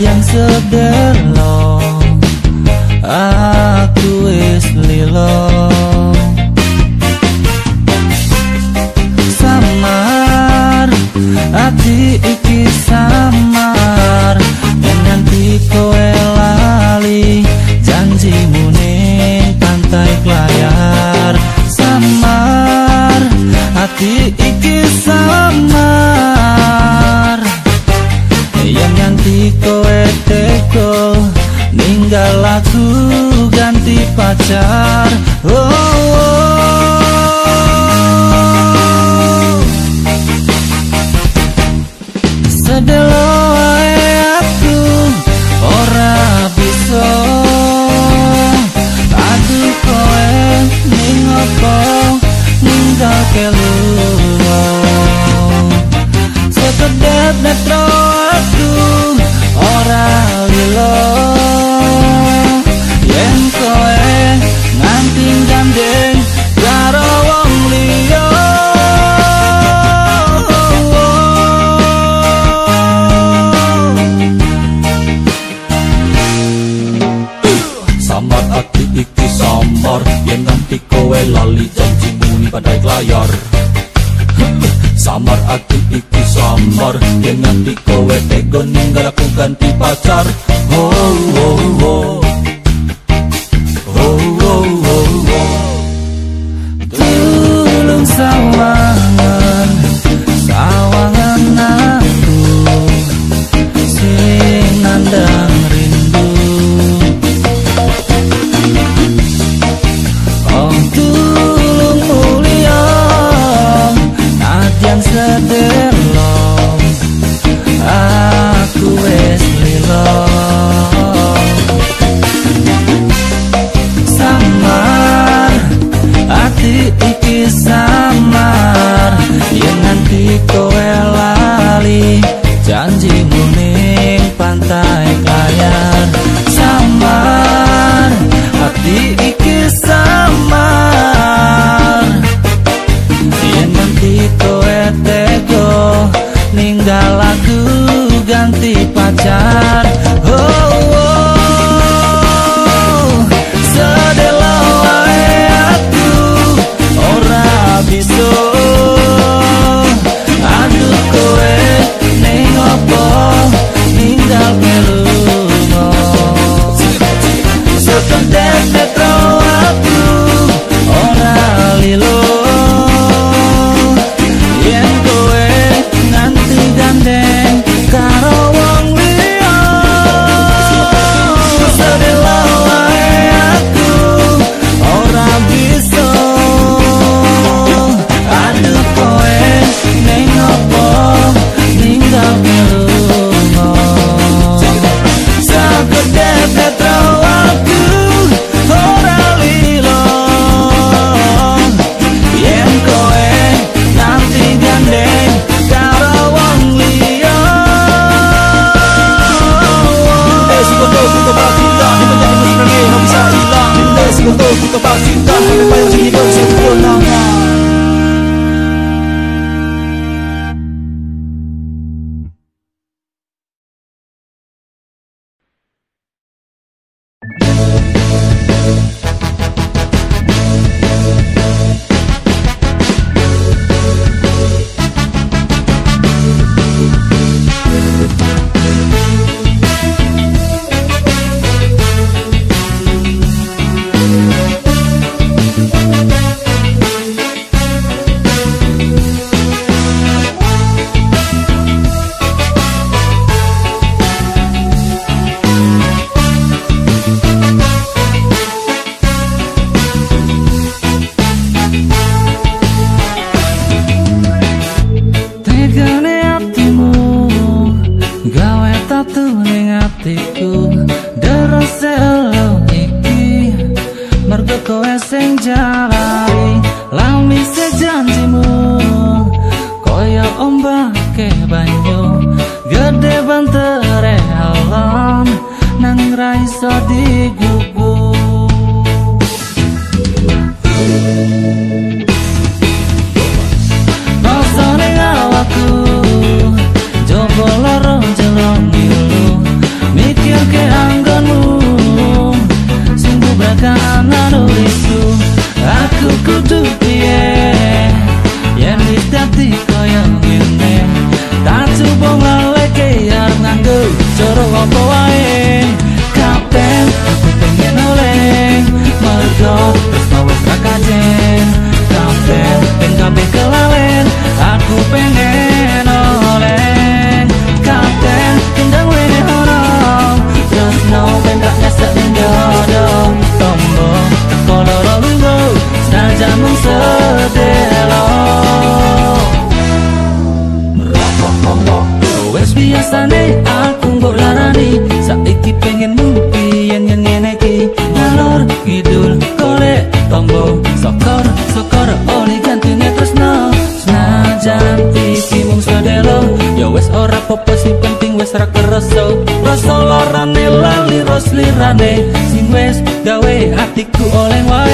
yang sebelah can't glamor Yang nanti kowe tego ninggal aku ganti pacar sing wes gawe atiku oleh wae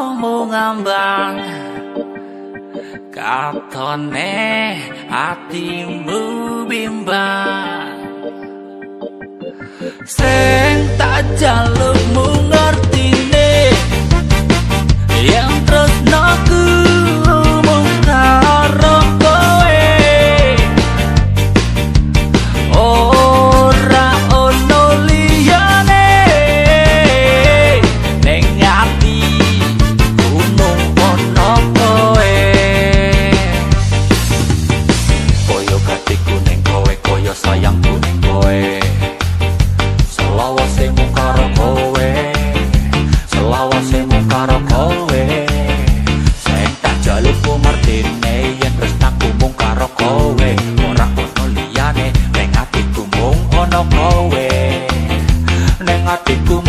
tresno mu ngambang. Katone atimu bimbang. Seng tak jalukmu ngerti nih Yang tresno ku que tú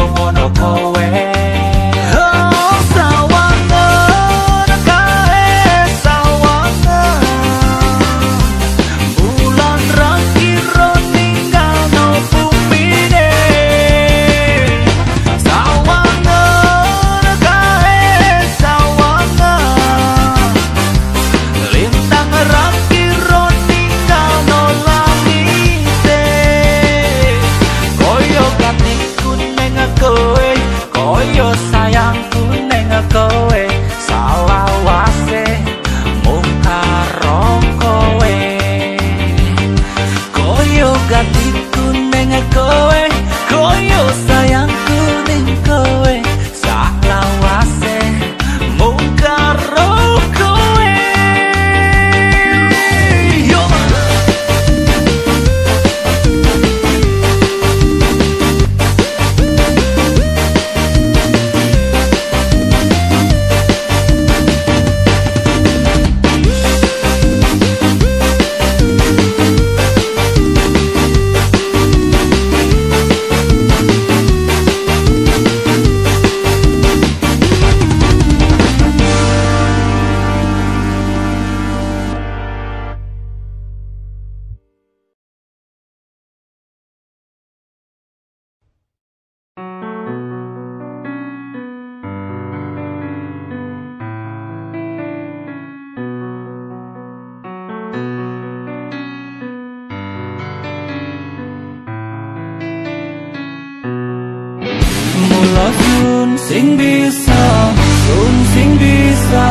Rasul sing bisa sun sing bisa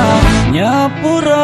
nyapura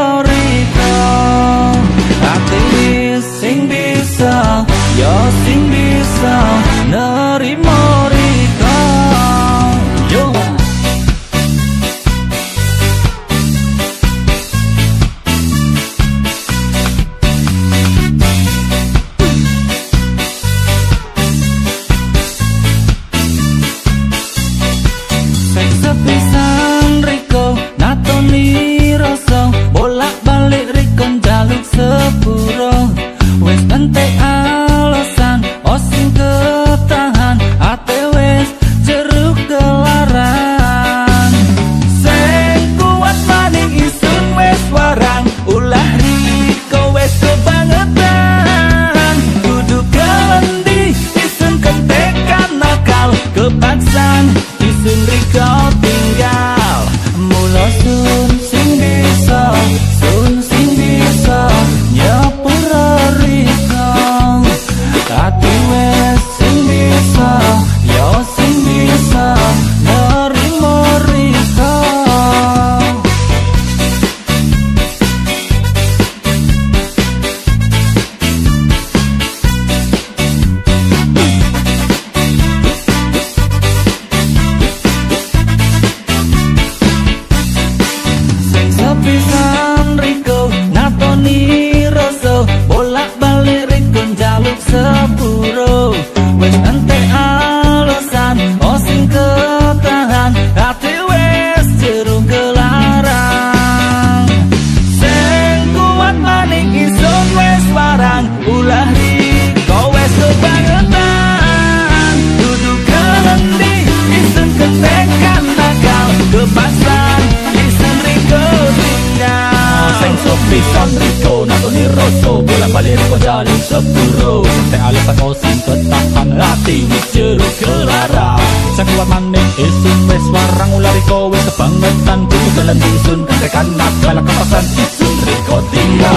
jalan di sun Katakan nak balak kapasan Sun Rikotia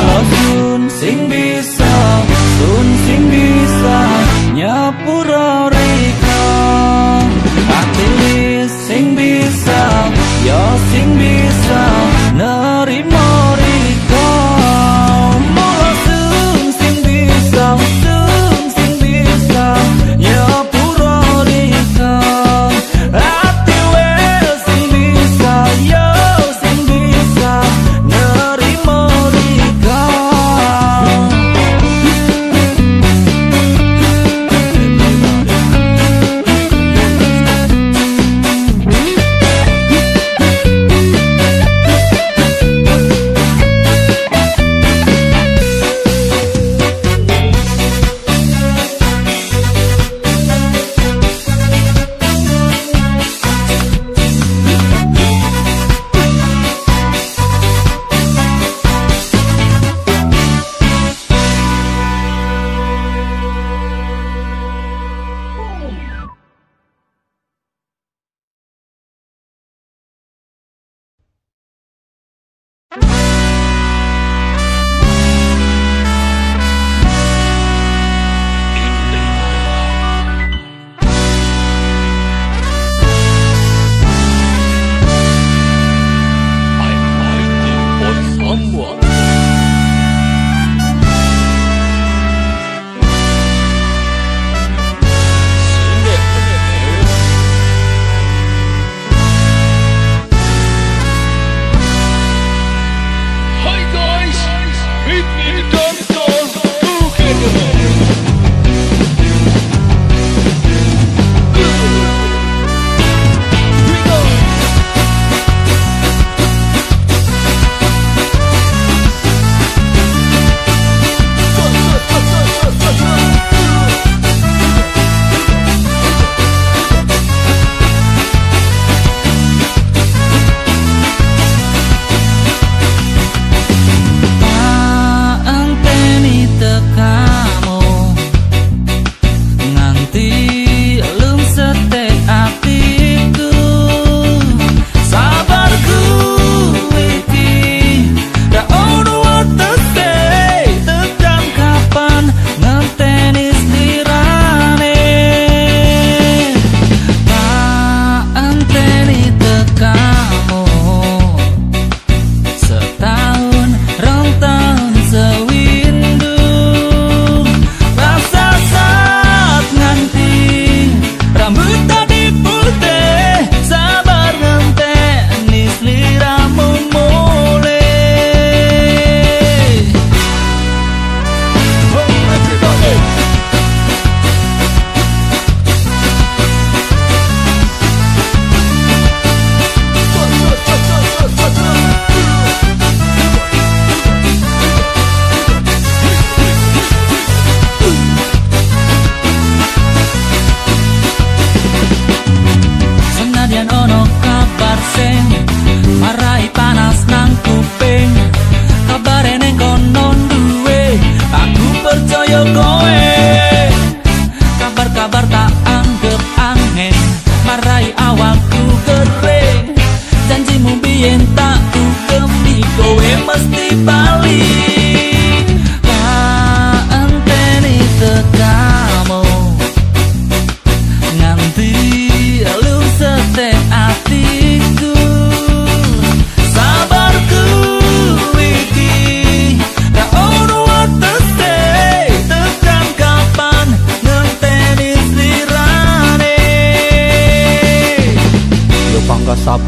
Bye.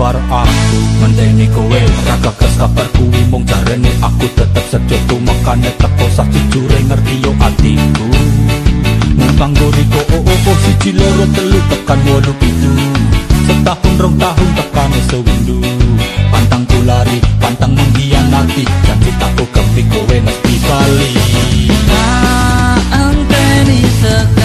kabar aku ah, Mendeni kowe Raga kes kabar kuwi mung jarene aku tetep sejoto Makane teko sa cicure ngerti yo atiku. Mumpang goriko o oh, o oh, o oh, si ciloro telu tekan wadu pitu. Setahun rong tahun tekan sewindu. Pantang ku lari, pantang mengkhianati Janji tako kepi kowe nesti bali. Tak enteni sekali